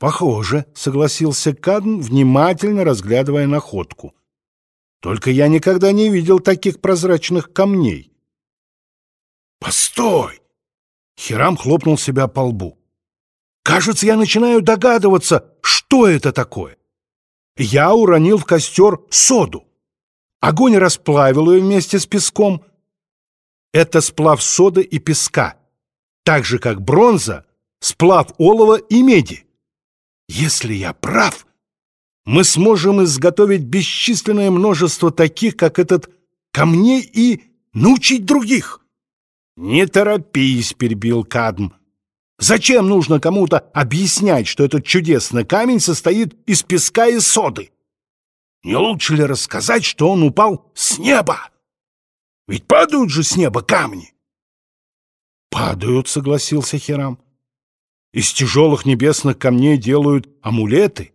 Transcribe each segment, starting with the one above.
Похоже, согласился Кадм, внимательно разглядывая находку. Только я никогда не видел таких прозрачных камней. Постой! Хирам хлопнул себя по лбу. Кажется, я начинаю догадываться, что это такое. Я уронил в костер соду. Огонь расплавил ее вместе с песком. Это сплав соды и песка, так же, как бронза, сплав олова и меди. Если я прав, мы сможем изготовить бесчисленное множество таких, как этот, камней и научить других. «Не торопись», — перебил Кадм. «Зачем нужно кому-то объяснять, что этот чудесный камень состоит из песка и соды? Не лучше ли рассказать, что он упал с неба? Ведь падают же с неба камни!» «Падают», — согласился Хирам. «Из тяжелых небесных камней делают амулеты.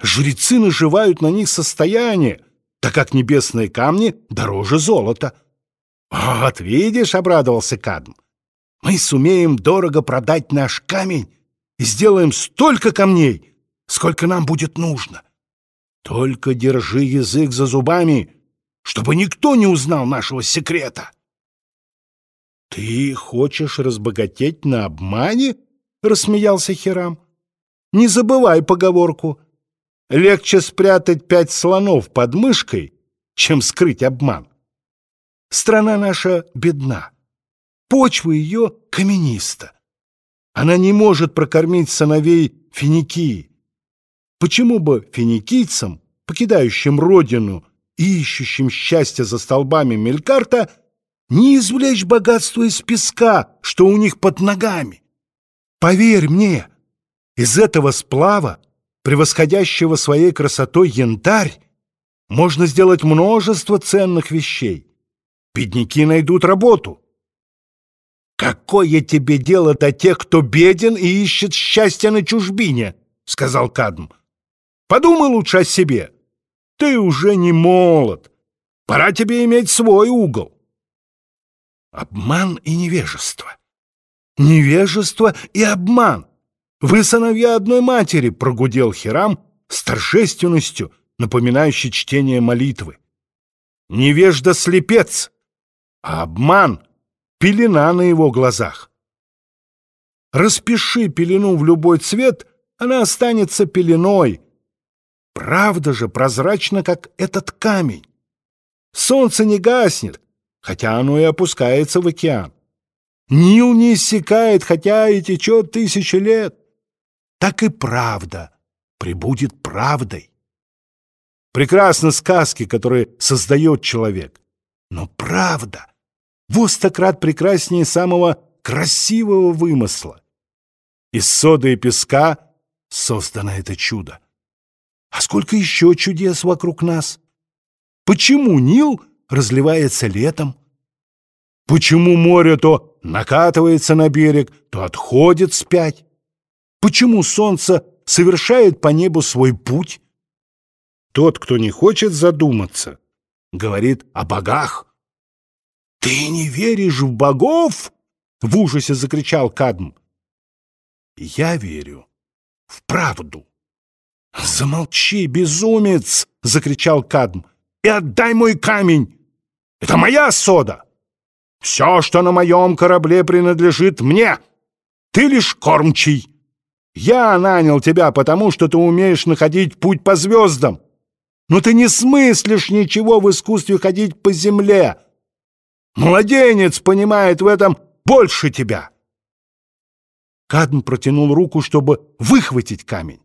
Жрецы наживают на них состояние, так как небесные камни дороже золота». «Вот видишь», — обрадовался Кадм, — «мы сумеем дорого продать наш камень и сделаем столько камней, сколько нам будет нужно. Только держи язык за зубами, чтобы никто не узнал нашего секрета». «Ты хочешь разбогатеть на обмане?» — рассмеялся Хирам. «Не забывай поговорку. Легче спрятать пять слонов под мышкой, чем скрыть обман». Страна наша бедна. Почва ее камениста. Она не может прокормить сыновей Финикии. Почему бы финикийцам, покидающим родину и ищущим счастья за столбами Мелькарта, не извлечь богатство из песка, что у них под ногами? Поверь мне, из этого сплава, превосходящего своей красотой янтарь, можно сделать множество ценных вещей бедняки найдут работу. «Какое тебе дело до тех, кто беден и ищет счастья на чужбине?» — сказал Кадм. «Подумай лучше о себе. Ты уже не молод. Пора тебе иметь свой угол». Обман и невежество. Невежество и обман. Вы сыновья одной матери, прогудел Хирам с торжественностью, напоминающей чтение молитвы. Невежда-слепец, а обман — пелена на его глазах. Распиши пелену в любой цвет, она останется пеленой. Правда же прозрачна, как этот камень. Солнце не гаснет, хотя оно и опускается в океан. Нил не иссякает, хотя и течет тысячи лет. Так и правда прибудет правдой. Прекрасны сказки, которые создает человек. Но правда во стократ прекраснее самого красивого вымысла. Из соды и песка создано это чудо. А сколько еще чудес вокруг нас? Почему Нил разливается летом? Почему море то накатывается на берег, то отходит спять? Почему солнце совершает по небу свой путь? Тот, кто не хочет задуматься, говорит о богах, «Ты не веришь в богов?» — в ужасе закричал Кадм. «Я верю в правду». «Замолчи, безумец!» — закричал Кадм. «И отдай мой камень! Это моя сода! Все, что на моем корабле, принадлежит мне! Ты лишь кормчий! Я нанял тебя, потому что ты умеешь находить путь по звездам, но ты не смыслишь ничего в искусстве ходить по земле!» Младенец понимает в этом больше тебя. Кадм протянул руку, чтобы выхватить камень.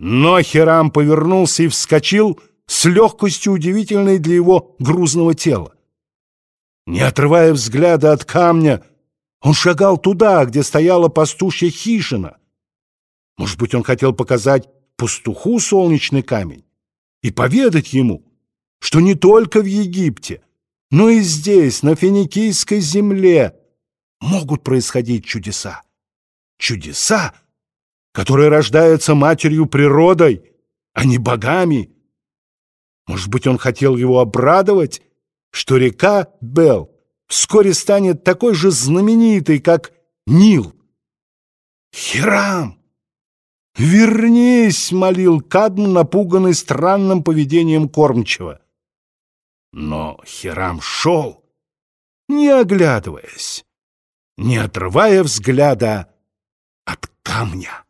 Но Хирам повернулся и вскочил с легкостью, удивительной для его грузного тела. Не отрывая взгляда от камня, он шагал туда, где стояла пастушья хижина. Может быть, он хотел показать пастуху солнечный камень и поведать ему, что не только в Египте, но и здесь, на финикийской земле, могут происходить чудеса. Чудеса, которые рождаются матерью природой, а не богами. Может быть, он хотел его обрадовать, что река Бел вскоре станет такой же знаменитой, как Нил. Хирам! «Вернись!» — молил Кадм, напуганный странным поведением кормчего. Но Хирам шел, не оглядываясь, не отрывая взгляда от камня.